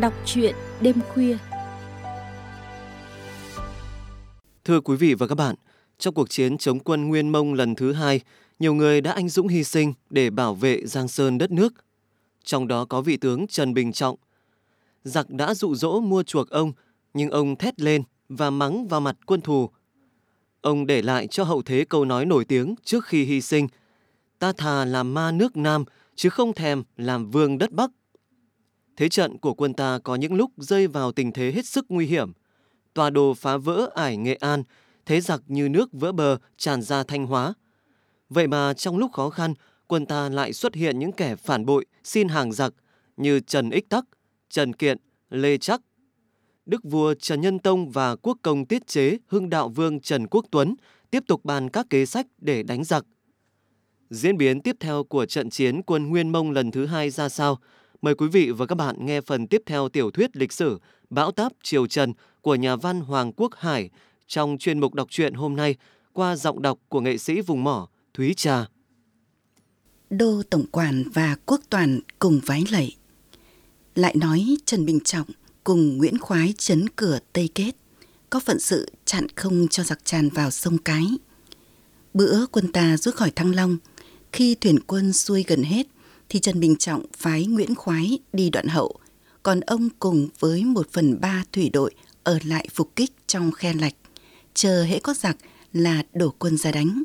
Đọc truyện đêm khuya. Thưa quý vị và các bạn, trong cuộc chiến chống quân Nguyên Mông lần thứ hai, nhiều người đã anh dũng hy sinh để bảo vệ Giang Sơn đất nước. Trong đó có vị tướng Trần Bình Trọng. Giặc đã dụ dỗ mua chuộc ông, nhưng ông thét lên và mắng vào mặt quân thù. Ông để lại cho hậu thế câu nói nổi tiếng trước khi hy sinh. Ta thà làm ma nước Nam, chứ không thèm làm vương đất Bắc. Thế trận của quân ta có những lúc rơi vào tình thế hết sức nguy hiểm. Tòa đồ phá vỡ ải Nghệ An, thế giặc như nước vỡ bờ tràn ra Thanh Hóa. Vậy mà trong lúc khó khăn, quân ta lại xuất hiện những kẻ phản bội xin hàng giặc như Trần Ích Tắc, Trần Kiện, Lê Chắc. Đức vua Trần Nhân Tông và quốc công tiết chế Hưng Đạo Vương Trần Quốc Tuấn tiếp tục bàn các kế sách để đánh giặc. Diễn biến tiếp theo của trận chiến quân Nguyên Mông lần thứ hai ra sao? Mời quý vị và các bạn nghe phần tiếp theo tiểu thuyết lịch sử Bão táp Triều Trần của nhà văn Hoàng Quốc Hải trong chuyên mục đọc truyện hôm nay qua giọng đọc của nghệ sĩ vùng mỏ Thúy Trà. Đô Tổng Quản và Quốc Toàn cùng vái lạy. Lại nói Trần Bình Trọng cùng Nguyễn Khoái chấn cửa Tây Kết, có phận sự chặn không cho giặc tràn vào sông Cái. Bữa quân ta rút khỏi Thăng Long, khi thuyền quân xuôi gần hết thì Trần Bình Trọng phái Nguyễn Khoái đi đoạn hậu, còn ông cùng với một phần ba thủy đội ở lại phục kích trong khe lạch, chờ hễ có giặc là đổ quân ra đánh.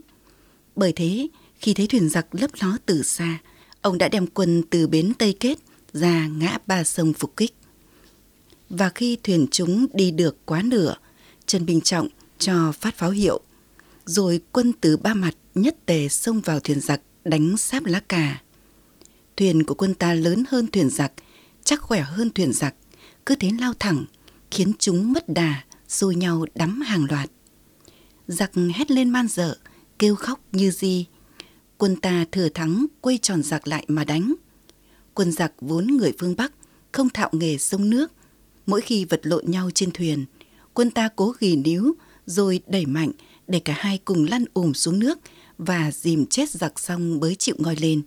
Bởi thế, khi thấy thuyền giặc lấp ló từ xa, ông đã đem quân từ bến Tây Kết ra ngã ba sông phục kích. Và khi thuyền chúng đi được quá nửa, Trần Bình Trọng cho phát pháo hiệu, rồi quân từ ba mặt nhất tề xông vào thuyền giặc đánh sáp lá cà. Thuyền của quân ta lớn hơn thuyền giặc, chắc khỏe hơn thuyền giặc, cứ thế lao thẳng, khiến chúng mất đà, xôi nhau đắm hàng loạt. Giặc hét lên man dợ, kêu khóc như di. Quân ta thừa thắng quay tròn giặc lại mà đánh. Quân giặc vốn người phương Bắc, không thạo nghề sông nước. Mỗi khi vật lộn nhau trên thuyền, quân ta cố ghi níu rồi đẩy mạnh để cả hai cùng lăn ùm xuống nước và dìm chết giặc xong mới chịu ngoi lên.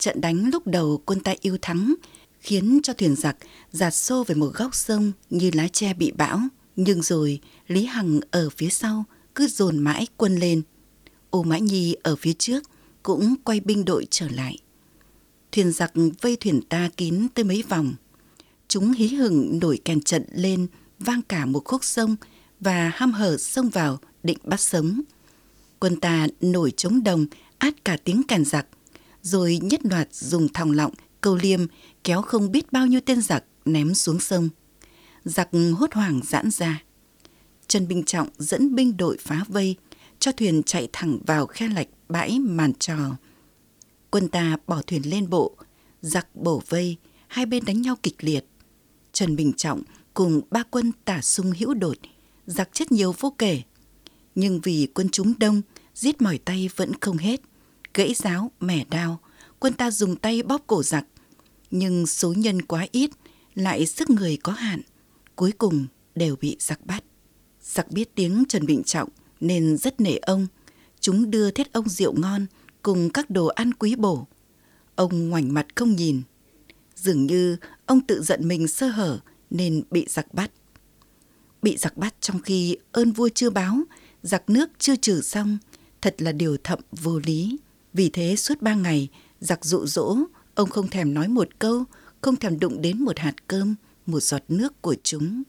Trận đánh lúc đầu quân ta yêu thắng, khiến cho thuyền giặc giạt xô về một góc sông như lá tre bị bão. Nhưng rồi Lý Hằng ở phía sau cứ dồn mãi quân lên. Ô Mã Nhi ở phía trước cũng quay binh đội trở lại. Thuyền giặc vây thuyền ta kín tới mấy vòng. Chúng hí hửng nổi kèn trận lên vang cả một khúc sông và ham hở xông vào định bắt sống. Quân ta nổi chống đồng át cả tiếng kèn giặc rồi nhất đoạt dùng thòng lọng, câu liêm kéo không biết bao nhiêu tên giặc ném xuống sông. Giặc hốt hoảng giãn ra. Trần Bình Trọng dẫn binh đội phá vây, cho thuyền chạy thẳng vào khe lạch bãi màn trò. Quân ta bỏ thuyền lên bộ, giặc bổ vây, hai bên đánh nhau kịch liệt. Trần Bình Trọng cùng ba quân tả sung hữu đột, giặc chết nhiều vô kể. Nhưng vì quân chúng đông, giết mỏi tay vẫn không hết gãy giáo, mẻ đao, quân ta dùng tay bóp cổ giặc. Nhưng số nhân quá ít, lại sức người có hạn, cuối cùng đều bị giặc bắt. Giặc biết tiếng Trần Bình Trọng nên rất nể ông. Chúng đưa thiết ông rượu ngon cùng các đồ ăn quý bổ. Ông ngoảnh mặt không nhìn. Dường như ông tự giận mình sơ hở nên bị giặc bắt. Bị giặc bắt trong khi ơn vua chưa báo, giặc nước chưa trừ xong, thật là điều thậm vô lý. Vì thế suốt ba ngày, giặc dụ dỗ, ông không thèm nói một câu, không thèm đụng đến một hạt cơm, một giọt nước của chúng.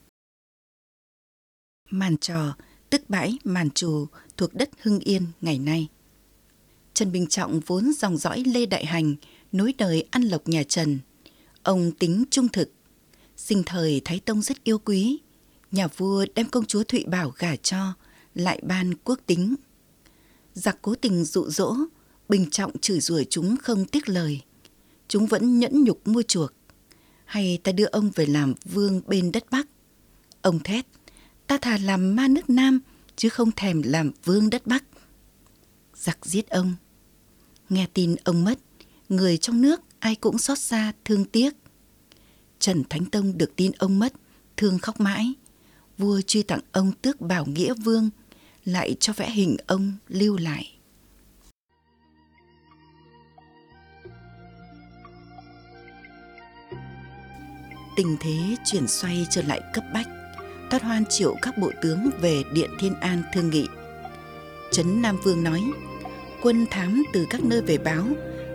Màn trò, tức bãi màn trù thuộc đất Hưng Yên ngày nay. Trần Bình Trọng vốn dòng dõi Lê Đại Hành, nối đời ăn lộc nhà Trần. Ông tính trung thực. Sinh thời Thái Tông rất yêu quý. Nhà vua đem công chúa Thụy Bảo gả cho, lại ban quốc tính. Giặc cố tình dụ dỗ, Bình Trọng chửi rủa chúng không tiếc lời. Chúng vẫn nhẫn nhục mua chuộc. Hay ta đưa ông về làm vương bên đất Bắc. Ông thét, ta thà làm ma nước Nam chứ không thèm làm vương đất Bắc. Giặc giết ông. Nghe tin ông mất, người trong nước ai cũng xót xa thương tiếc. Trần Thánh Tông được tin ông mất, thương khóc mãi. Vua truy tặng ông tước bảo nghĩa vương, lại cho vẽ hình ông lưu lại. Tình thế chuyển xoay trở lại cấp bách. Thoát hoan triệu các bộ tướng về Điện Thiên An thương nghị. Trấn Nam Vương nói, quân thám từ các nơi về báo,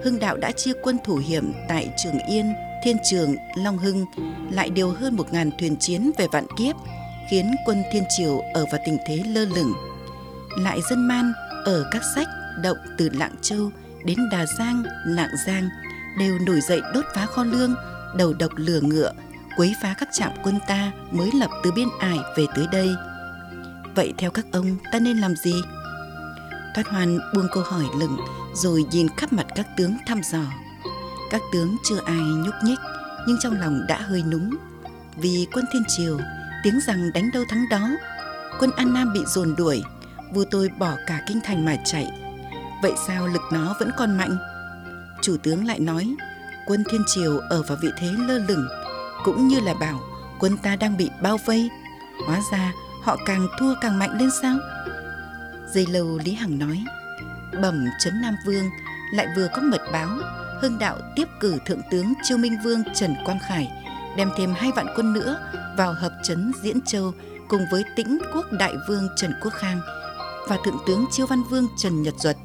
Hưng Đạo đã chia quân thủ hiểm tại Trường Yên, Thiên Trường, Long Hưng, lại điều hơn một ngàn thuyền chiến về vạn kiếp, khiến quân Thiên Triều ở vào tình thế lơ lửng. Lại dân man ở các sách động từ Lạng Châu đến Đà Giang, Lạng Giang đều nổi dậy đốt phá kho lương, đầu độc lửa ngựa, quấy phá các trạm quân ta mới lập từ biên ải về tới đây. Vậy theo các ông ta nên làm gì? Thoát Hoan buông câu hỏi lửng rồi nhìn khắp mặt các tướng thăm dò. Các tướng chưa ai nhúc nhích nhưng trong lòng đã hơi núng. Vì quân Thiên Triều tiếng rằng đánh đâu thắng đó, quân An Nam bị dồn đuổi, vua tôi bỏ cả kinh thành mà chạy. Vậy sao lực nó vẫn còn mạnh? Chủ tướng lại nói, quân Thiên Triều ở vào vị thế lơ lửng, cũng như là bảo quân ta đang bị bao vây. Hóa ra họ càng thua càng mạnh lên sao? Dây lâu Lý Hằng nói, bẩm Trấn Nam Vương lại vừa có mật báo Hưng Đạo tiếp cử Thượng tướng Chiêu Minh Vương Trần Quang Khải đem thêm hai vạn quân nữa vào hợp trấn Diễn Châu cùng với tĩnh quốc đại vương Trần Quốc Khang và Thượng tướng Chiêu Văn Vương Trần Nhật Duật,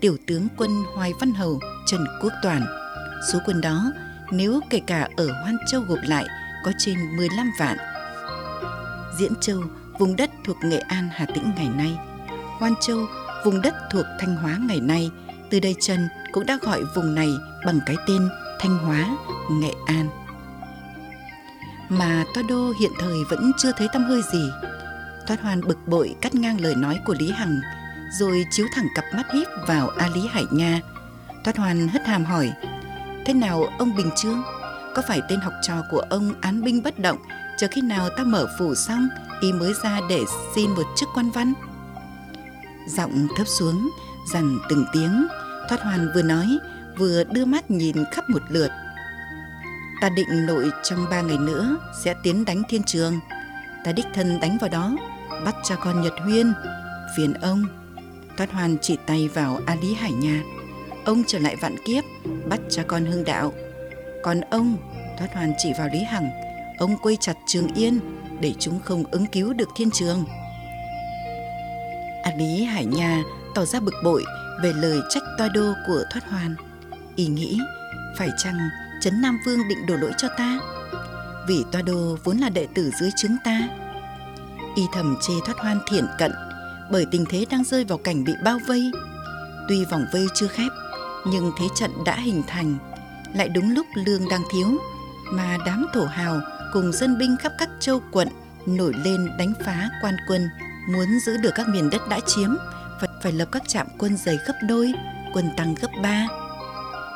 tiểu tướng quân Hoài Văn Hầu Trần Quốc Toàn. Số quân đó nếu kể cả ở Hoan Châu gộp lại có trên 15 vạn. Diễn Châu, vùng đất thuộc Nghệ An, Hà Tĩnh ngày nay. Hoan Châu, vùng đất thuộc Thanh Hóa ngày nay. Từ đây Trần cũng đã gọi vùng này bằng cái tên Thanh Hóa, Nghệ An. Mà Toa Đô hiện thời vẫn chưa thấy tâm hơi gì. Toát Hoan bực bội cắt ngang lời nói của Lý Hằng, rồi chiếu thẳng cặp mắt hiếp vào A Lý Hải Nha. Toát Hoan hất hàm hỏi, thế nào ông Bình Trương? Có phải tên học trò của ông án binh bất động, chờ khi nào ta mở phủ xong, y mới ra để xin một chức quan văn? Giọng thấp xuống, dằn từng tiếng, Thoát hoàn vừa nói, vừa đưa mắt nhìn khắp một lượt. Ta định nội trong ba ngày nữa sẽ tiến đánh thiên trường. Ta đích thân đánh vào đó, bắt cha con Nhật Huyên. Phiền ông. Thoát hoàn chỉ tay vào A Lý Hải Nha. Ông trở lại vạn kiếp, bắt cha con hương đạo. Còn ông, Thoát hoàn chỉ vào Lý Hằng, ông quây chặt Trường Yên để chúng không ứng cứu được thiên trường. A Lý Hải Nha tỏ ra bực bội về lời trách toa đô của Thoát hoàn, Ý nghĩ, phải chăng Trấn Nam Vương định đổ lỗi cho ta? Vì toa đô vốn là đệ tử dưới trướng ta. Y thầm chê Thoát Hoan thiện cận bởi tình thế đang rơi vào cảnh bị bao vây. Tuy vòng vây chưa khép, nhưng thế trận đã hình thành. Lại đúng lúc lương đang thiếu, mà đám thổ hào cùng dân binh khắp các châu quận nổi lên đánh phá quan quân, muốn giữ được các miền đất đã chiếm phải, phải lập các trạm quân dày gấp đôi, quân tăng gấp ba.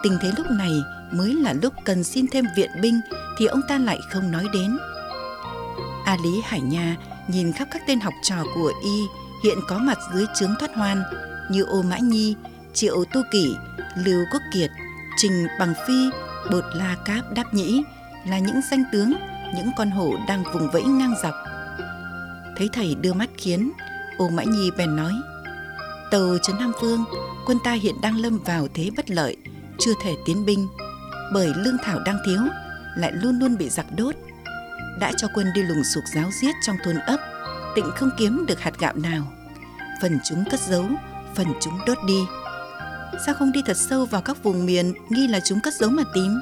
Tình thế lúc này mới là lúc cần xin thêm viện binh thì ông ta lại không nói đến. A Lý Hải Nha nhìn khắp các tên học trò của y hiện có mặt dưới trướng thoát hoan như Ô Mã Nhi, Triệu Tu Kỷ, Lưu Quốc Kiệt, Trình Bằng Phi, Bột La Cáp Đáp Nhĩ là những danh tướng, những con hổ đang vùng vẫy ngang dọc. Thấy thầy đưa mắt khiến, Ô Mã Nhi bèn nói Tàu Trấn Nam Vương, quân ta hiện đang lâm vào thế bất lợi, chưa thể tiến binh, bởi lương thảo đang thiếu, lại luôn luôn bị giặc đốt. Đã cho quân đi lùng sục giáo giết trong thôn ấp, tịnh không kiếm được hạt gạo nào. Phần chúng cất giấu, phần chúng đốt đi. Sao không đi thật sâu vào các vùng miền nghi là chúng cất giấu mà tìm?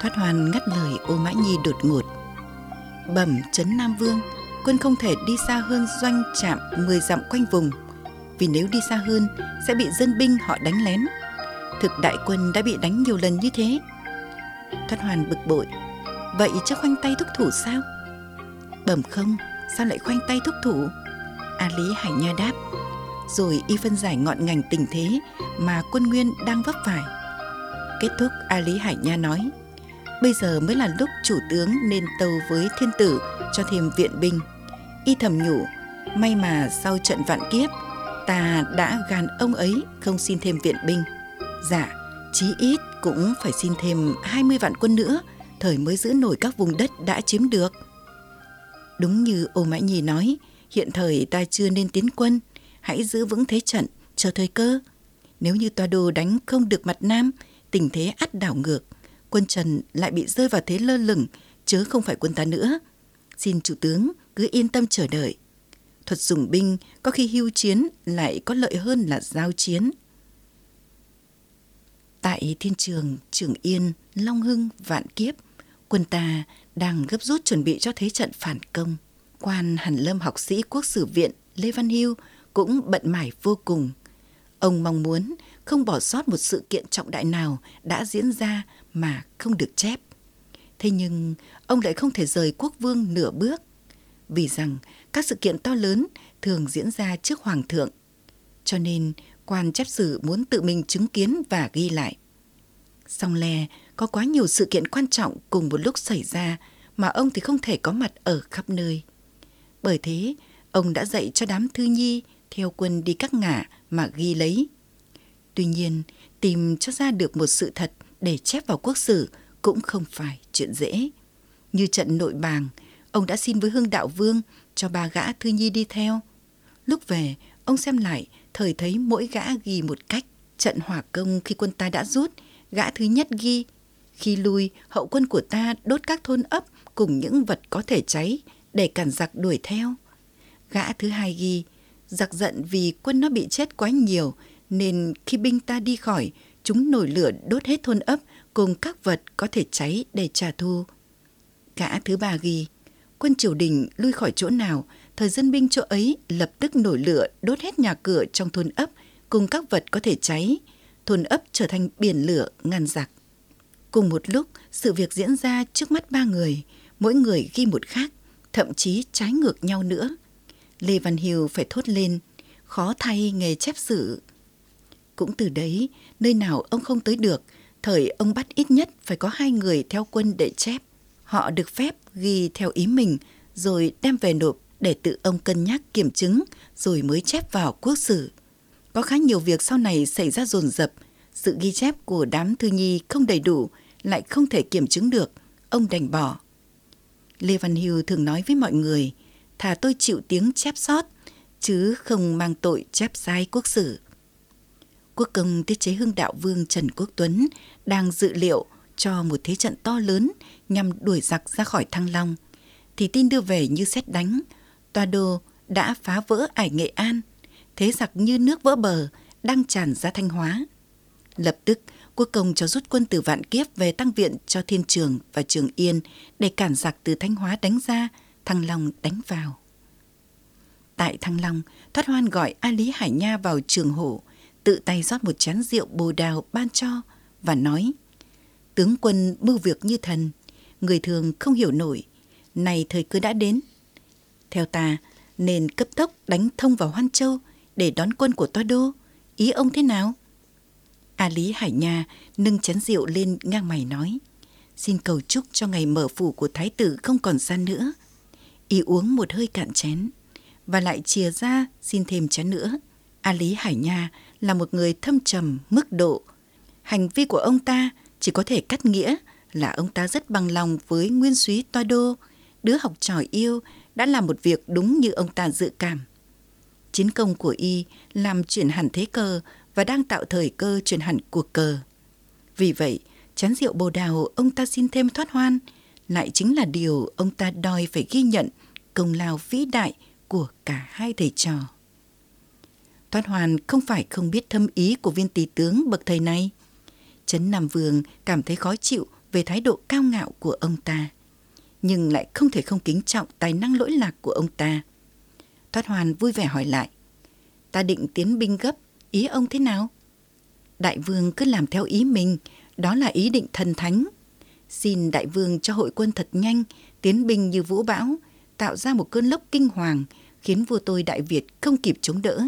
Thoát hoàn ngắt lời ô mã nhi đột ngột. Bẩm Trấn Nam Vương, quân không thể đi xa hơn doanh trạm 10 dặm quanh vùng vì nếu đi xa hơn sẽ bị dân binh họ đánh lén. Thực đại quân đã bị đánh nhiều lần như thế. Thoát hoàn bực bội. Vậy chắc khoanh tay thúc thủ sao? Bẩm không, sao lại khoanh tay thúc thủ? A Lý Hải Nha đáp. Rồi y phân giải ngọn ngành tình thế mà quân Nguyên đang vấp phải. Kết thúc A Lý Hải Nha nói. Bây giờ mới là lúc chủ tướng nên tâu với thiên tử cho thêm viện binh. Y thầm nhủ, may mà sau trận vạn kiếp ta đã gàn ông ấy không xin thêm viện binh. Dạ, chí ít cũng phải xin thêm 20 vạn quân nữa, thời mới giữ nổi các vùng đất đã chiếm được. Đúng như Ô Mã Nhi nói, hiện thời ta chưa nên tiến quân, hãy giữ vững thế trận, chờ thời cơ. Nếu như toa đô đánh không được mặt Nam, tình thế ắt đảo ngược, quân Trần lại bị rơi vào thế lơ lửng, chớ không phải quân ta nữa. Xin chủ tướng cứ yên tâm chờ đợi. Thuật dùng binh có khi hưu chiến lại có lợi hơn là giao chiến. Tại thiên trường Trường Yên, Long Hưng, Vạn Kiếp, quân ta đang gấp rút chuẩn bị cho thế trận phản công. Quan Hàn Lâm học sĩ quốc sử viện Lê Văn Hưu cũng bận mải vô cùng. Ông mong muốn không bỏ sót một sự kiện trọng đại nào đã diễn ra mà không được chép. Thế nhưng ông lại không thể rời quốc vương nửa bước, vì rằng các sự kiện to lớn thường diễn ra trước hoàng thượng. Cho nên quan chép sử muốn tự mình chứng kiến và ghi lại. Song le có quá nhiều sự kiện quan trọng cùng một lúc xảy ra mà ông thì không thể có mặt ở khắp nơi. Bởi thế, ông đã dạy cho đám thư nhi theo quân đi các ngả mà ghi lấy. Tuy nhiên, tìm cho ra được một sự thật để chép vào quốc sử cũng không phải chuyện dễ. Như trận nội bàng, ông đã xin với hương Đạo Vương cho ba gã thư nhi đi theo. Lúc về, ông xem lại, thời thấy mỗi gã ghi một cách. Trận hỏa công khi quân ta đã rút, gã thứ nhất ghi. Khi lui, hậu quân của ta đốt các thôn ấp cùng những vật có thể cháy để cản giặc đuổi theo. Gã thứ hai ghi, giặc giận vì quân nó bị chết quá nhiều nên khi binh ta đi khỏi, chúng nổi lửa đốt hết thôn ấp cùng các vật có thể cháy để trả thù. Gã thứ ba ghi, quân triều đình lui khỏi chỗ nào, thời dân binh chỗ ấy lập tức nổi lửa đốt hết nhà cửa trong thôn ấp cùng các vật có thể cháy. Thôn ấp trở thành biển lửa ngăn giặc. Cùng một lúc, sự việc diễn ra trước mắt ba người, mỗi người ghi một khác, thậm chí trái ngược nhau nữa. Lê Văn Hiều phải thốt lên, khó thay nghề chép sử. Cũng từ đấy, nơi nào ông không tới được, thời ông bắt ít nhất phải có hai người theo quân để chép. Họ được phép ghi theo ý mình, rồi đem về nộp để tự ông cân nhắc kiểm chứng, rồi mới chép vào quốc sử. Có khá nhiều việc sau này xảy ra dồn dập, sự ghi chép của đám thư nhi không đầy đủ, lại không thể kiểm chứng được, ông đành bỏ. Lê Văn Hưu thường nói với mọi người, thà tôi chịu tiếng chép sót, chứ không mang tội chép sai quốc sử. Quốc công tiết chế hưng đạo vương Trần Quốc Tuấn đang dự liệu cho một thế trận to lớn nhằm đuổi giặc ra khỏi Thăng Long, thì tin đưa về như xét đánh, tòa đô đã phá vỡ ải Nghệ An, thế giặc như nước vỡ bờ đang tràn ra Thanh Hóa. Lập tức, quốc công cho rút quân từ Vạn Kiếp về tăng viện cho Thiên Trường và Trường Yên để cản giặc từ Thanh Hóa đánh ra, Thăng Long đánh vào. Tại Thăng Long, Thoát Hoan gọi A Lý Hải Nha vào trường hổ, tự tay rót một chén rượu bồ đào ban cho và nói Tướng quân mưu việc như thần, người thường không hiểu nổi, này thời cơ đã đến. Theo ta, nên cấp tốc đánh thông vào Hoan Châu để đón quân của Toa Đô. Ý ông thế nào? A Lý Hải Nha nâng chén rượu lên ngang mày nói Xin cầu chúc cho ngày mở phủ của Thái tử không còn xa nữa. Y uống một hơi cạn chén và lại chia ra xin thêm chén nữa. A Lý Hải Nha là một người thâm trầm mức độ. Hành vi của ông ta chỉ có thể cắt nghĩa là ông ta rất bằng lòng với nguyên suý Toa Đô, đứa học trò yêu đã làm một việc đúng như ông ta dự cảm. Chiến công của y làm chuyển hẳn thế cờ và đang tạo thời cơ chuyển hẳn cuộc cờ. Vì vậy, chén rượu bồ đào ông ta xin thêm thoát hoan lại chính là điều ông ta đòi phải ghi nhận công lao vĩ đại của cả hai thầy trò. Thoát hoàn không phải không biết thâm ý của viên tỷ tướng bậc thầy này. Trấn Nam Vương cảm thấy khó chịu về thái độ cao ngạo của ông ta, nhưng lại không thể không kính trọng tài năng lỗi lạc của ông ta. Thoát hoàn vui vẻ hỏi lại, ta định tiến binh gấp, ý ông thế nào? Đại vương cứ làm theo ý mình, đó là ý định thần thánh. Xin đại vương cho hội quân thật nhanh, tiến binh như vũ bão, tạo ra một cơn lốc kinh hoàng, khiến vua tôi Đại Việt không kịp chống đỡ.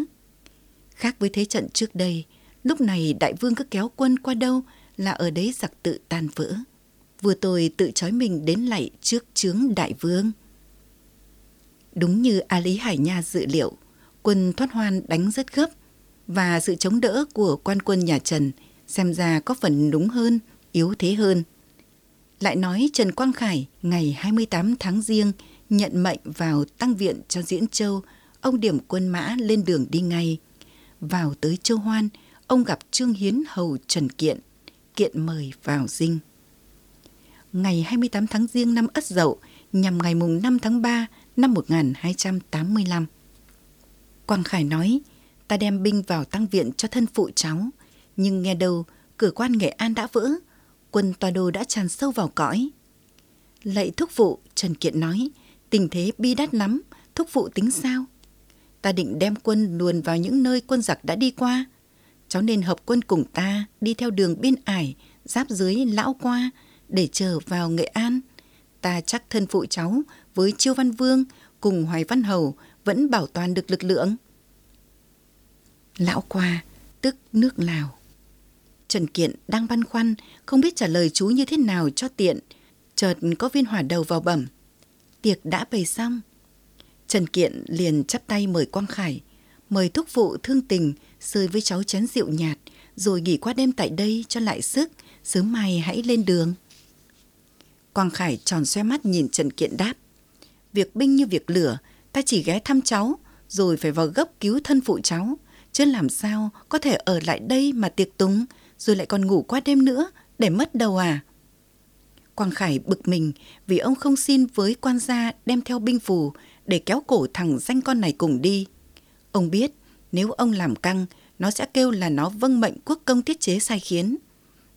Khác với thế trận trước đây, lúc này đại vương cứ kéo quân qua đâu là ở đấy giặc tự tan vỡ. Vua tôi tự trói mình đến lạy trước chướng đại vương. Đúng như A Lý Hải Nha dự liệu, quân thoát hoan đánh rất gấp và sự chống đỡ của quan quân nhà Trần xem ra có phần đúng hơn, yếu thế hơn. Lại nói Trần Quang Khải ngày 28 tháng riêng nhận mệnh vào tăng viện cho Diễn Châu, ông điểm quân mã lên đường đi ngay. Vào tới Châu Hoan, ông gặp Trương Hiến Hầu Trần Kiện, Kiện mời vào dinh. ngày 28 tháng Giêng năm Ất Dậu nhằm ngày mùng 5 tháng 3 năm 1285. Quang Khải nói, ta đem binh vào tăng viện cho thân phụ cháu, nhưng nghe đâu cửa quan Nghệ An đã vỡ, quân toa đô đã tràn sâu vào cõi. Lạy thúc phụ, Trần Kiện nói, tình thế bi đát lắm, thúc phụ tính sao? Ta định đem quân luồn vào những nơi quân giặc đã đi qua. Cháu nên hợp quân cùng ta đi theo đường biên ải, giáp dưới lão qua để chờ vào Nghệ An. Ta chắc thân phụ cháu với Chiêu Văn Vương cùng Hoài Văn Hầu vẫn bảo toàn được lực lượng. Lão qua, tức nước Lào. Trần Kiện đang băn khoăn, không biết trả lời chú như thế nào cho tiện. Chợt có viên hỏa đầu vào bẩm. Tiệc đã bày xong. Trần Kiện liền chắp tay mời Quang Khải, mời thúc phụ thương tình, rơi với cháu chén rượu nhạt, rồi nghỉ qua đêm tại đây cho lại sức, sớm mai hãy lên đường. Quang Khải tròn xoe mắt nhìn Trần Kiện đáp. Việc binh như việc lửa, ta chỉ ghé thăm cháu, rồi phải vào gấp cứu thân phụ cháu. Chứ làm sao có thể ở lại đây mà tiệc túng, rồi lại còn ngủ qua đêm nữa, để mất đầu à? Quang Khải bực mình vì ông không xin với quan gia đem theo binh phù để kéo cổ thằng danh con này cùng đi. Ông biết nếu ông làm căng, nó sẽ kêu là nó vâng mệnh quốc công tiết chế sai khiến.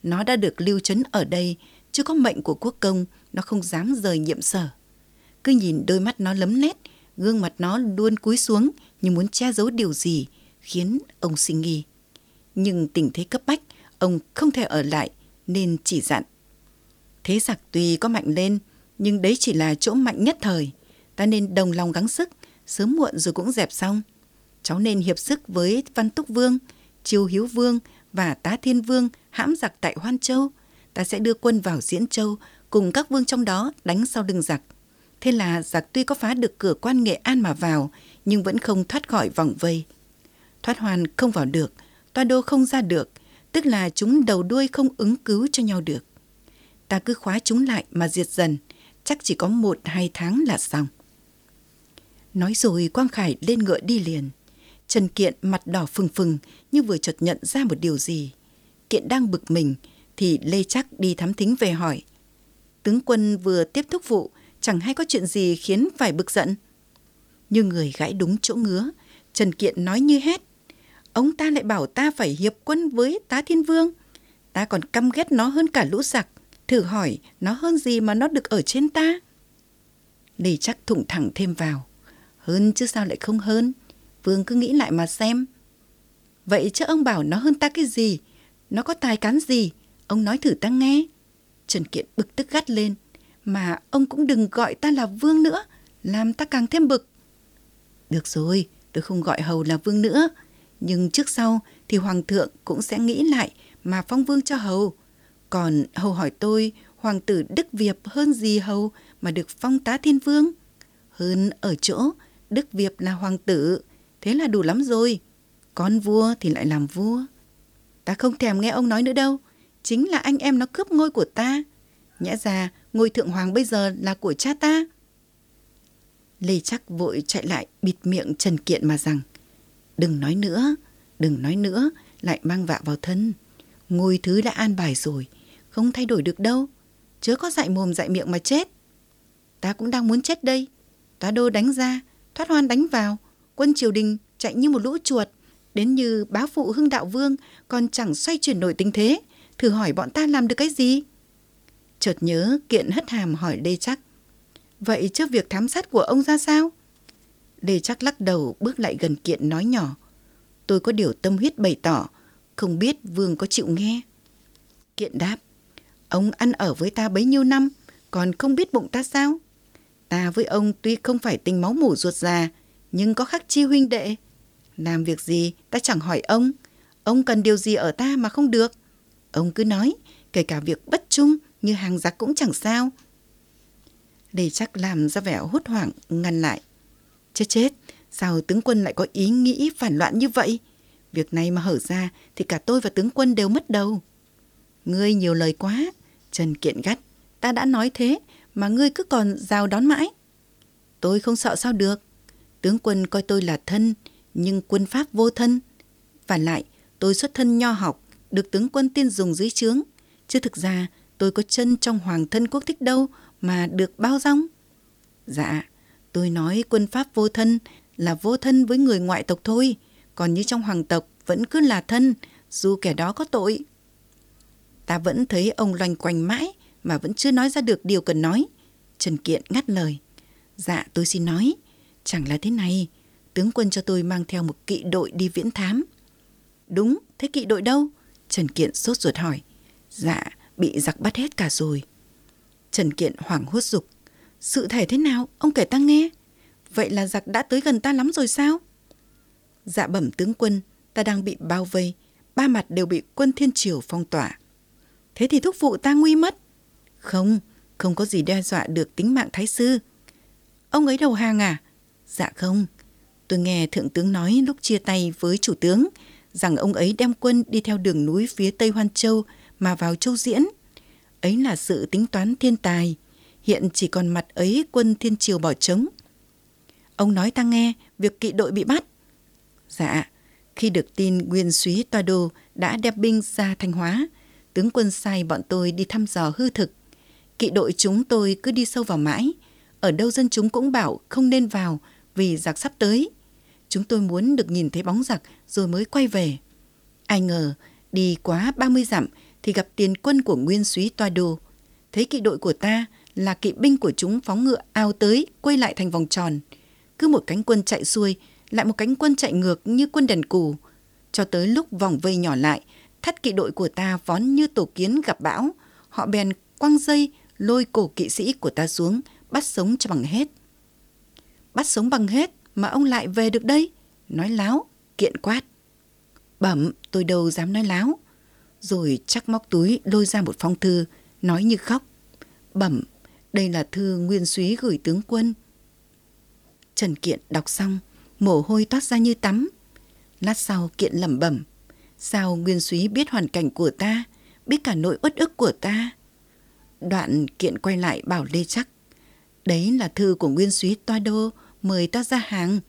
Nó đã được lưu trấn ở đây, chứ có mệnh của quốc công, nó không dám rời nhiệm sở. Cứ nhìn đôi mắt nó lấm nét, gương mặt nó luôn cúi xuống như muốn che giấu điều gì, khiến ông sinh nghi. Nhưng tình thế cấp bách, ông không thể ở lại nên chỉ dặn. Thế giặc tuy có mạnh lên, nhưng đấy chỉ là chỗ mạnh nhất thời. Ta nên đồng lòng gắng sức, sớm muộn rồi cũng dẹp xong. Cháu nên hiệp sức với Văn Túc Vương, chiêu Hiếu Vương và Tá Thiên Vương hãm giặc tại Hoan Châu. Ta sẽ đưa quân vào Diễn Châu cùng các vương trong đó đánh sau lưng giặc. Thế là giặc tuy có phá được cửa quan Nghệ An mà vào, nhưng vẫn không thoát khỏi vòng vây. Thoát hoàn không vào được, toa đô không ra được, tức là chúng đầu đuôi không ứng cứu cho nhau được. Ta cứ khóa chúng lại mà diệt dần, chắc chỉ có một hai tháng là xong. Nói rồi Quang Khải lên ngựa đi liền. Trần Kiện mặt đỏ phừng phừng như vừa chợt nhận ra một điều gì. Kiện đang bực mình thì Lê Chắc đi thám thính về hỏi. Tướng quân vừa tiếp thúc vụ chẳng hay có chuyện gì khiến phải bực giận. Như người gãi đúng chỗ ngứa, Trần Kiện nói như hét. Ông ta lại bảo ta phải hiệp quân với tá thiên vương. Ta còn căm ghét nó hơn cả lũ giặc. Thử hỏi nó hơn gì mà nó được ở trên ta? Lê chắc thủng thẳng thêm vào. Hơn chứ sao lại không hơn? Vương cứ nghĩ lại mà xem. Vậy chứ ông bảo nó hơn ta cái gì? Nó có tài cán gì? Ông nói thử ta nghe. Trần Kiện bực tức gắt lên. Mà ông cũng đừng gọi ta là Vương nữa. Làm ta càng thêm bực. Được rồi, tôi không gọi Hầu là Vương nữa. Nhưng trước sau thì Hoàng thượng cũng sẽ nghĩ lại mà phong Vương cho Hầu. Còn Hầu hỏi tôi, Hoàng tử Đức việp hơn gì Hầu mà được phong tá thiên vương? Hơn ở chỗ, Đức việp là hoàng tử, thế là đủ lắm rồi. Con vua thì lại làm vua. Ta không thèm nghe ông nói nữa đâu. Chính là anh em nó cướp ngôi của ta. Nhẽ ra ngôi thượng hoàng bây giờ là của cha ta. Lê chắc vội chạy lại bịt miệng Trần Kiện mà rằng Đừng nói nữa, đừng nói nữa, lại mang vạ vào thân. Ngôi thứ đã an bài rồi, không thay đổi được đâu. Chớ có dại mồm dại miệng mà chết. Ta cũng đang muốn chết đây. Tá đô đánh ra, thoát hoan đánh vào. Quân triều đình chạy như một lũ chuột. Đến như bá phụ hưng đạo vương còn chẳng xoay chuyển nổi tình thế. Thử hỏi bọn ta làm được cái gì? Chợt nhớ kiện hất hàm hỏi Lê Chắc. Vậy trước việc thám sát của ông ra sao? Lê Chắc lắc đầu bước lại gần kiện nói nhỏ. Tôi có điều tâm huyết bày tỏ, không biết Vương có chịu nghe. Kiện đáp, ông ăn ở với ta bấy nhiêu năm, còn không biết bụng ta sao? Ta với ông tuy không phải tình máu mủ ruột già, nhưng có khắc chi huynh đệ. Làm việc gì ta chẳng hỏi ông, ông cần điều gì ở ta mà không được. Ông cứ nói, kể cả việc bất trung như hàng giặc cũng chẳng sao. Lê chắc làm ra vẻ hốt hoảng, ngăn lại. Chết chết, sao tướng quân lại có ý nghĩ phản loạn như vậy? Việc này mà hở ra thì cả tôi và tướng quân đều mất đầu. Ngươi nhiều lời quá, Trần Kiện gắt. Ta đã nói thế mà ngươi cứ còn rào đón mãi. Tôi không sợ sao được. Tướng quân coi tôi là thân, nhưng quân pháp vô thân. Và lại, tôi xuất thân nho học, được tướng quân tiên dùng dưới trướng. Chứ thực ra, tôi có chân trong hoàng thân quốc thích đâu mà được bao rong. Dạ, tôi nói quân Pháp vô thân là vô thân với người ngoại tộc thôi, còn như trong hoàng tộc vẫn cứ là thân, dù kẻ đó có tội. Ta vẫn thấy ông loanh quanh mãi mà vẫn chưa nói ra được điều cần nói. Trần Kiện ngắt lời. Dạ tôi xin nói, chẳng là thế này, tướng quân cho tôi mang theo một kỵ đội đi viễn thám. Đúng, thế kỵ đội đâu? Trần Kiện sốt ruột hỏi. Dạ, bị giặc bắt hết cả rồi. Trần Kiện hoảng hốt dục. Sự thể thế nào? Ông kể ta nghe. Vậy là giặc đã tới gần ta lắm rồi sao? Dạ bẩm tướng quân, ta đang bị bao vây, ba mặt đều bị quân thiên triều phong tỏa. Thế thì thúc phụ ta nguy mất. Không, không có gì đe dọa được tính mạng thái sư. Ông ấy đầu hàng à? Dạ không. Tôi nghe thượng tướng nói lúc chia tay với chủ tướng rằng ông ấy đem quân đi theo đường núi phía tây Hoan Châu mà vào Châu Diễn. Ấy là sự tính toán thiên tài. Hiện chỉ còn mặt ấy quân thiên triều bỏ trống. Ông nói ta nghe việc kỵ đội bị bắt. Dạ, khi được tin nguyên súy Toa Đô đã đem binh ra Thanh Hóa, tướng quân sai bọn tôi đi thăm dò hư thực. Kỵ đội chúng tôi cứ đi sâu vào mãi. Ở đâu dân chúng cũng bảo không nên vào vì giặc sắp tới. Chúng tôi muốn được nhìn thấy bóng giặc rồi mới quay về. Ai ngờ, đi quá 30 dặm thì gặp tiền quân của nguyên súy Toa Đô. Thấy kỵ đội của ta là kỵ binh của chúng phóng ngựa ao tới, quay lại thành vòng tròn. Cứ một cánh quân chạy xuôi, lại một cánh quân chạy ngược như quân đần cù. Cho tới lúc vòng vây nhỏ lại, thắt kỵ đội của ta vón như tổ kiến gặp bão. Họ bèn quăng dây, lôi cổ kỵ sĩ của ta xuống, bắt sống cho bằng hết. Bắt sống bằng hết mà ông lại về được đây? Nói láo, kiện quát. Bẩm, tôi đâu dám nói láo. Rồi chắc móc túi lôi ra một phong thư, nói như khóc. Bẩm, đây là thư nguyên súy gửi tướng quân. Trần Kiện đọc xong, mồ hôi toát ra như tắm. Lát sau Kiện lẩm bẩm. Sao nguyên súy biết hoàn cảnh của ta, biết cả nỗi uất ức của ta? Đoạn Kiện quay lại bảo Lê Chắc. Đấy là thư của nguyên súy Toa Đô mời ta ra hàng.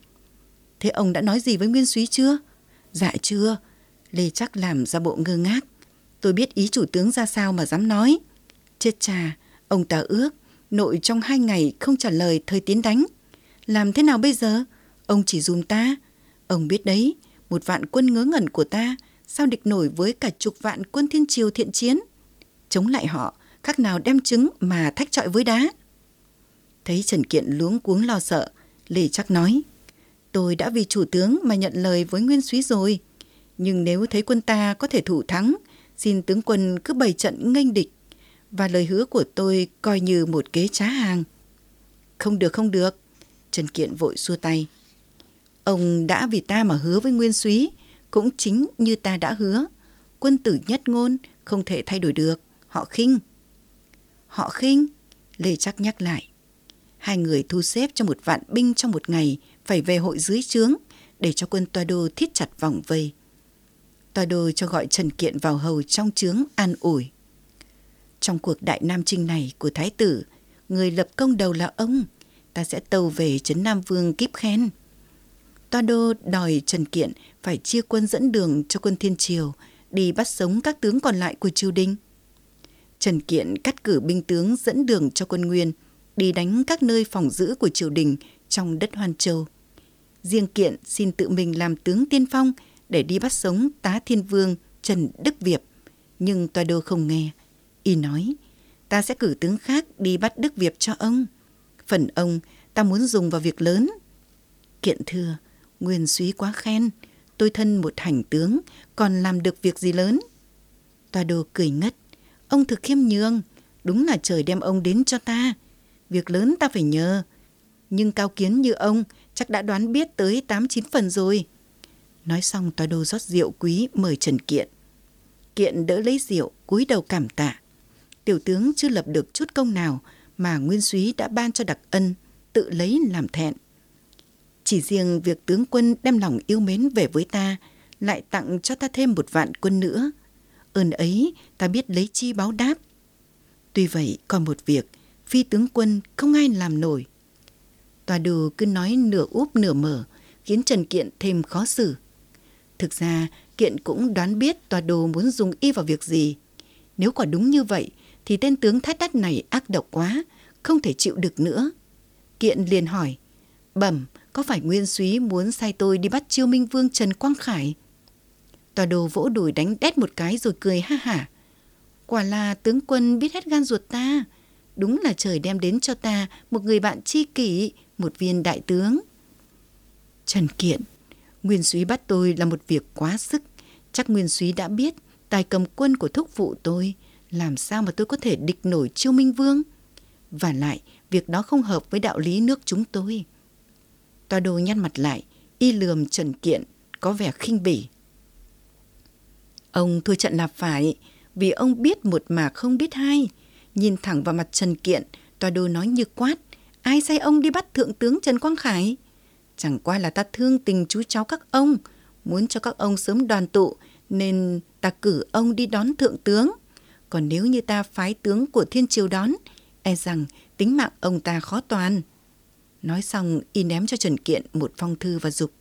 Thế ông đã nói gì với Nguyên Súy chưa? Dạ chưa. Lê chắc làm ra bộ ngơ ngác. Tôi biết ý chủ tướng ra sao mà dám nói. Chết cha, ông ta ước, nội trong hai ngày không trả lời thời tiến đánh. Làm thế nào bây giờ? Ông chỉ dùm ta. Ông biết đấy, một vạn quân ngớ ngẩn của ta, sao địch nổi với cả chục vạn quân thiên triều thiện chiến? Chống lại họ, khác nào đem trứng mà thách trọi với đá. Thấy Trần Kiện luống cuống lo sợ, Lê chắc nói, tôi đã vì chủ tướng mà nhận lời với Nguyên Súy rồi. Nhưng nếu thấy quân ta có thể thủ thắng, xin tướng quân cứ bày trận nghênh địch. Và lời hứa của tôi coi như một kế trá hàng. Không được, không được. Trần Kiện vội xua tay. Ông đã vì ta mà hứa với Nguyên Súy, cũng chính như ta đã hứa. Quân tử nhất ngôn, không thể thay đổi được. Họ khinh. Họ khinh? Lê chắc nhắc lại. Hai người thu xếp cho một vạn binh trong một ngày phải về hội dưới trướng để cho quân Toa Đô thiết chặt vòng vây. Toa Đô cho gọi Trần Kiện vào hầu trong trướng an ủi. Trong cuộc đại nam trinh này của Thái tử, người lập công đầu là ông. Ta sẽ tâu về Trấn Nam Vương kíp khen. Toa Đô đòi Trần Kiện phải chia quân dẫn đường cho quân Thiên Triều đi bắt sống các tướng còn lại của triều đình. Trần Kiện cắt cử binh tướng dẫn đường cho quân Nguyên – đi đánh các nơi phòng giữ của triều đình trong đất Hoan Châu. Riêng Kiện xin tự mình làm tướng tiên phong để đi bắt sống tá thiên vương Trần Đức Việp, nhưng toa đô không nghe. Y nói, ta sẽ cử tướng khác đi bắt Đức Việt cho ông. Phần ông, ta muốn dùng vào việc lớn. Kiện thưa, nguyên suý quá khen, tôi thân một hành tướng, còn làm được việc gì lớn? Tòa đồ cười ngất, ông thực khiêm nhường, đúng là trời đem ông đến cho ta việc lớn ta phải nhờ. Nhưng cao kiến như ông chắc đã đoán biết tới tám chín phần rồi. Nói xong tòa đồ rót rượu quý mời Trần Kiện. Kiện đỡ lấy rượu, cúi đầu cảm tạ. Tiểu tướng chưa lập được chút công nào mà Nguyên Súy đã ban cho đặc ân, tự lấy làm thẹn. Chỉ riêng việc tướng quân đem lòng yêu mến về với ta, lại tặng cho ta thêm một vạn quân nữa. Ơn ấy ta biết lấy chi báo đáp. Tuy vậy còn một việc phi tướng quân không ai làm nổi. Tòa đồ cứ nói nửa úp nửa mở, khiến Trần Kiện thêm khó xử. Thực ra, Kiện cũng đoán biết tòa đồ muốn dùng y vào việc gì. Nếu quả đúng như vậy, thì tên tướng thát đắt này ác độc quá, không thể chịu được nữa. Kiện liền hỏi, bẩm, có phải Nguyên Súy muốn sai tôi đi bắt Chiêu Minh Vương Trần Quang Khải? Tòa đồ vỗ đùi đánh đét một cái rồi cười ha hả. Quả là tướng quân biết hết gan ruột ta. Đúng là trời đem đến cho ta một người bạn tri kỷ, một viên đại tướng. Trần Kiện, Nguyên Súy bắt tôi là một việc quá sức. Chắc Nguyên Súy đã biết tài cầm quân của thúc phụ tôi. Làm sao mà tôi có thể địch nổi Chiêu Minh Vương? Và lại, việc đó không hợp với đạo lý nước chúng tôi. Toa đồ nhăn mặt lại, y lườm Trần Kiện, có vẻ khinh bỉ. Ông thua trận là phải, vì ông biết một mà không biết hai. Nhìn thẳng vào mặt Trần Kiện, Toa đồ nói như quát. Ai sai ông đi bắt thượng tướng Trần Quang Khải? Chẳng qua là ta thương tình chú cháu các ông, muốn cho các ông sớm đoàn tụ, nên ta cử ông đi đón thượng tướng. Còn nếu như ta phái tướng của thiên triều đón, e rằng tính mạng ông ta khó toàn. Nói xong, y ném cho Trần Kiện một phong thư và dục.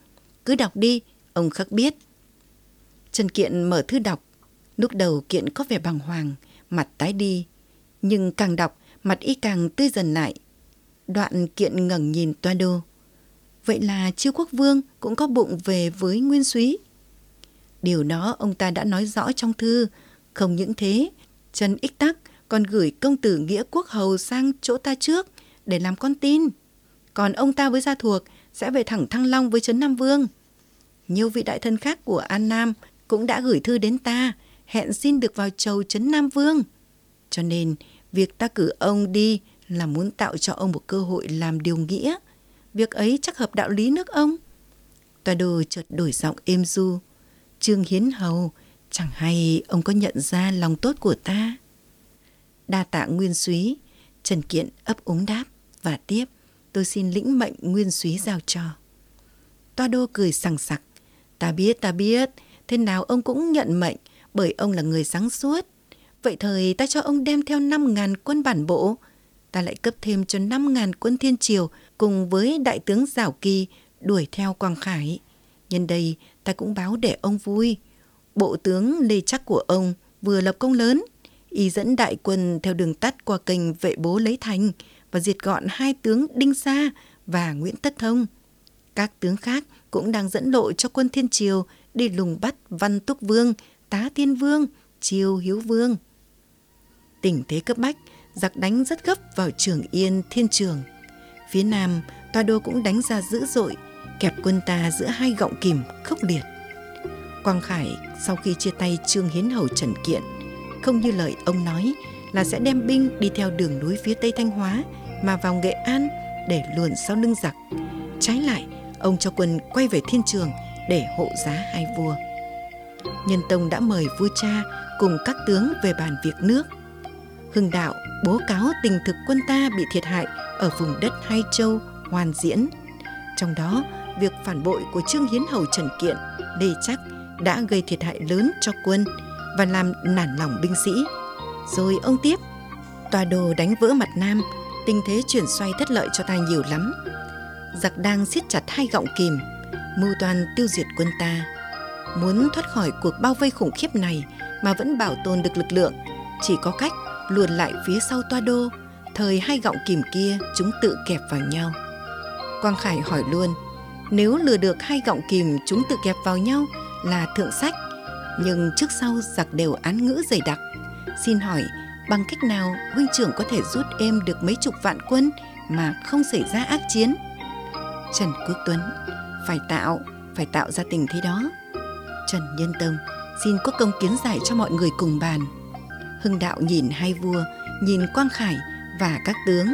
Cứ đọc đi, ông khắc biết. Trần Kiện mở thư đọc. Lúc đầu Kiện có vẻ bàng hoàng, mặt tái đi. Nhưng càng đọc, mặt y càng tươi dần lại. Đoạn Kiện ngẩng nhìn toa đô. Vậy là Chiêu Quốc Vương cũng có bụng về với Nguyên Súy. Điều đó ông ta đã nói rõ trong thư. Không những thế, Trần Ích Tắc còn gửi công tử Nghĩa Quốc Hầu sang chỗ ta trước để làm con tin. Còn ông ta với gia thuộc sẽ về thẳng Thăng Long với Trấn Nam Vương. Nhiều vị đại thân khác của An Nam cũng đã gửi thư đến ta, hẹn xin được vào chầu Trấn Nam Vương. Cho nên, việc ta cử ông đi là muốn tạo cho ông một cơ hội làm điều nghĩa. Việc ấy chắc hợp đạo lý nước ông. Tòa đồ chợt đổi giọng êm du. Trương Hiến Hầu, chẳng hay ông có nhận ra lòng tốt của ta. Đa tạ nguyên súy, Trần Kiện ấp úng đáp và tiếp tôi xin lĩnh mệnh nguyên súy giao cho. Toa đô cười sằng sặc. Ta biết, ta biết, thế nào ông cũng nhận mệnh bởi ông là người sáng suốt. Vậy thời ta cho ông đem theo 5.000 quân bản bộ. Ta lại cấp thêm cho 5.000 quân thiên triều cùng với đại tướng Giảo Kỳ đuổi theo Quang Khải. Nhân đây ta cũng báo để ông vui. Bộ tướng Lê Chắc của ông vừa lập công lớn. Y dẫn đại quân theo đường tắt qua kênh vệ bố lấy thành và diệt gọn hai tướng Đinh Sa và Nguyễn Tất Thông. Các tướng khác cũng đang dẫn lộ cho quân Thiên Triều đi lùng bắt Văn Túc Vương, Tá Thiên Vương, Triều Hiếu Vương. Tình thế cấp bách, giặc đánh rất gấp vào Trường Yên, Thiên Trường. Phía Nam, Toa Đô cũng đánh ra dữ dội, kẹp quân ta giữa hai gọng kìm khốc liệt. Quang Khải sau khi chia tay Trương Hiến Hầu Trần Kiện, không như lời ông nói là sẽ đem binh đi theo đường núi phía Tây Thanh Hóa mà vào Nghệ An để luồn sau lưng giặc. Trái lại, ông cho quân quay về thiên trường để hộ giá hai vua. Nhân Tông đã mời vua cha cùng các tướng về bàn việc nước. Hưng Đạo bố cáo tình thực quân ta bị thiệt hại ở vùng đất Hai Châu, Hoàn Diễn. Trong đó, việc phản bội của Trương Hiến Hầu Trần Kiện, Lê Chắc đã gây thiệt hại lớn cho quân và làm nản lòng binh sĩ. Rồi ông tiếp, tòa đồ đánh vỡ mặt Nam, tình thế chuyển xoay thất lợi cho ta nhiều lắm. Giặc đang siết chặt hai gọng kìm, mưu toàn tiêu diệt quân ta. Muốn thoát khỏi cuộc bao vây khủng khiếp này mà vẫn bảo tồn được lực lượng, chỉ có cách luồn lại phía sau toa đô, thời hai gọng kìm kia chúng tự kẹp vào nhau. Quang Khải hỏi luôn, nếu lừa được hai gọng kìm chúng tự kẹp vào nhau là thượng sách, nhưng trước sau giặc đều án ngữ dày đặc. Xin hỏi, bằng cách nào huynh trưởng có thể rút êm được mấy chục vạn quân mà không xảy ra ác chiến? Trần Quốc Tuấn, phải tạo, phải tạo ra tình thế đó. Trần Nhân Tông, xin có công kiến giải cho mọi người cùng bàn. Hưng Đạo nhìn hai vua, nhìn Quang Khải và các tướng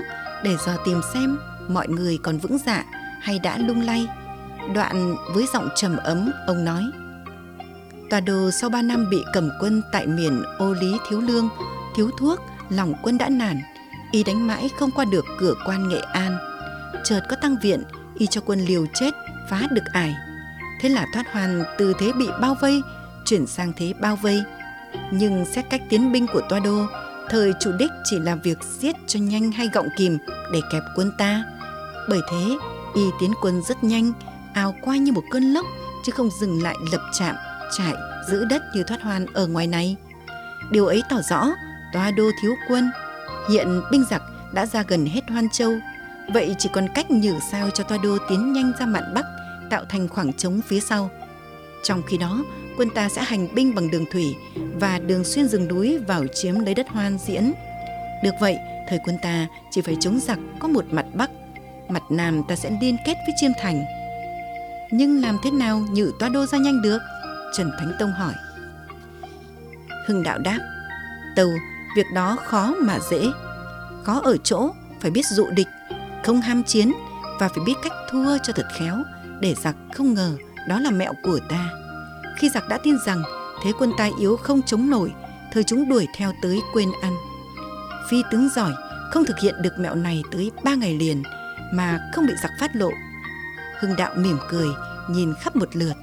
để dò tìm xem mọi người còn vững dạ hay đã lung lay. Đoạn với giọng trầm ấm, ông nói Tòa đồ sau ba năm bị cầm quân tại miền ô lý thiếu lương, thiếu thuốc, lòng quân đã nản, y đánh mãi không qua được cửa quan Nghệ An. Chợt có tăng viện, y cho quân liều chết, phá được ải. Thế là thoát hoàn từ thế bị bao vây, chuyển sang thế bao vây. Nhưng xét cách tiến binh của toa đô, thời chủ đích chỉ làm việc giết cho nhanh hay gọng kìm để kẹp quân ta. Bởi thế, y tiến quân rất nhanh, ào qua như một cơn lốc chứ không dừng lại lập trạm, trại, giữ đất như thoát hoan ở ngoài này. Điều ấy tỏ rõ Toa đô thiếu quân, hiện binh giặc đã ra gần hết Hoan Châu, vậy chỉ còn cách nhử sao cho Toa đô tiến nhanh ra mạn Bắc, tạo thành khoảng trống phía sau. Trong khi đó, quân ta sẽ hành binh bằng đường thủy và đường xuyên rừng núi vào chiếm lấy đất Hoan diễn. Được vậy, thời quân ta chỉ phải chống giặc có một mặt Bắc, mặt Nam ta sẽ liên kết với Chiêm Thành. Nhưng làm thế nào nhử toa đô ra nhanh được? Trần Thánh Tông hỏi. Hưng Đạo đáp, Tàu, việc đó khó mà dễ. Khó ở chỗ, phải biết dụ địch, không ham chiến và phải biết cách thua cho thật khéo để giặc không ngờ đó là mẹo của ta. Khi giặc đã tin rằng thế quân ta yếu không chống nổi, thời chúng đuổi theo tới quên ăn. Phi tướng giỏi không thực hiện được mẹo này tới ba ngày liền mà không bị giặc phát lộ. Hưng đạo mỉm cười, nhìn khắp một lượt,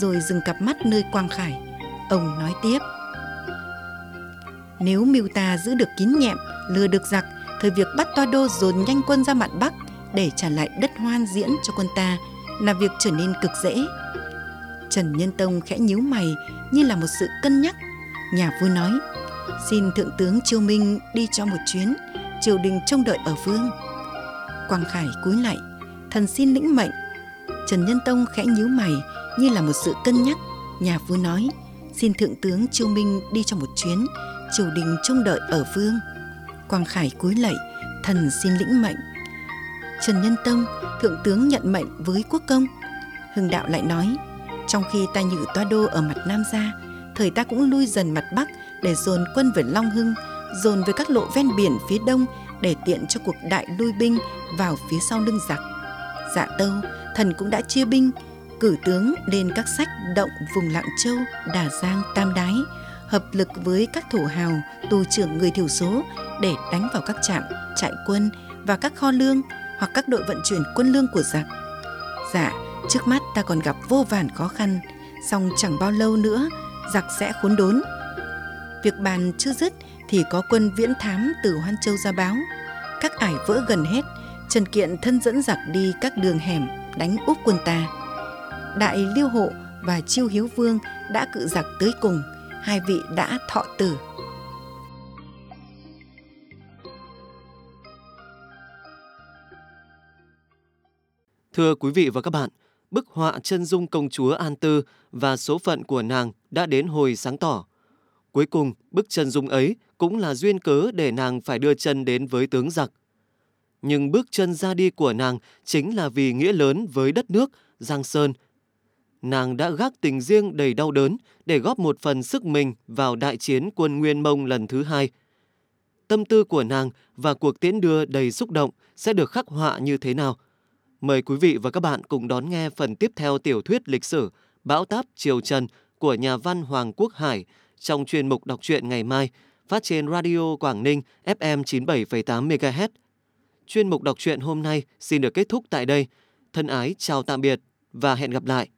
rồi dừng cặp mắt nơi Quang Khải. Ông nói tiếp. Nếu mưu ta giữ được kín nhẹm, lừa được giặc, thời việc bắt toa đô dồn nhanh quân ra mặt Bắc để trả lại đất hoan diễn cho quân ta là việc trở nên cực dễ. Trần Nhân Tông khẽ nhíu mày như là một sự cân nhắc. Nhà vua nói, xin thượng tướng Chiêu Minh đi cho một chuyến, triều đình trông đợi ở vương. Quang Khải cúi lại, thần xin lĩnh mệnh. Trần Nhân Tông khẽ nhíu mày như là một sự cân nhắc. Nhà vua nói, xin thượng tướng Chiêu Minh đi cho một chuyến, triều đình trông đợi ở vương. Quang Khải cúi lạy, thần xin lĩnh mệnh. Trần Nhân Tông, thượng tướng nhận mệnh với quốc công. Hưng Đạo lại nói, trong khi ta nhử toa đô ở mặt Nam ra, thời ta cũng lui dần mặt Bắc để dồn quân về Long Hưng, dồn về các lộ ven biển phía đông để tiện cho cuộc đại lui binh vào phía sau lưng giặc. Dạ tâu, thần cũng đã chia binh, cử tướng lên các sách động vùng Lạng Châu, Đà Giang, Tam Đái, hợp lực với các thổ hào, tù trưởng người thiểu số để đánh vào các trạm, trại quân và các kho lương hoặc các đội vận chuyển quân lương của giặc. Dạ, trước mắt ta còn gặp vô vàn khó khăn, song chẳng bao lâu nữa giặc sẽ khốn đốn. Việc bàn chưa dứt thì có quân viễn thám từ Hoan Châu ra báo. Các ải vỡ gần hết, Trần Kiện thân dẫn giặc đi các đường hẻm đánh úp quân ta. Đại Liêu Hộ và Chiêu Hiếu Vương đã cự giặc tới cùng, hai vị đã thọ tử. Thưa quý vị và các bạn, bức họa chân dung công chúa An Tư và số phận của nàng đã đến hồi sáng tỏ. Cuối cùng, bức chân dung ấy cũng là duyên cớ để nàng phải đưa chân đến với tướng giặc. Nhưng bước chân ra đi của nàng chính là vì nghĩa lớn với đất nước, Giang Sơn. Nàng đã gác tình riêng đầy đau đớn để góp một phần sức mình vào đại chiến quân Nguyên Mông lần thứ hai. Tâm tư của nàng và cuộc tiễn đưa đầy xúc động sẽ được khắc họa như thế nào – Mời quý vị và các bạn cùng đón nghe phần tiếp theo tiểu thuyết lịch sử Bão táp Triều Trần của nhà văn Hoàng Quốc Hải trong chuyên mục đọc truyện ngày mai phát trên Radio Quảng Ninh FM 97,8 MHz. Chuyên mục đọc truyện hôm nay xin được kết thúc tại đây. Thân ái chào tạm biệt và hẹn gặp lại.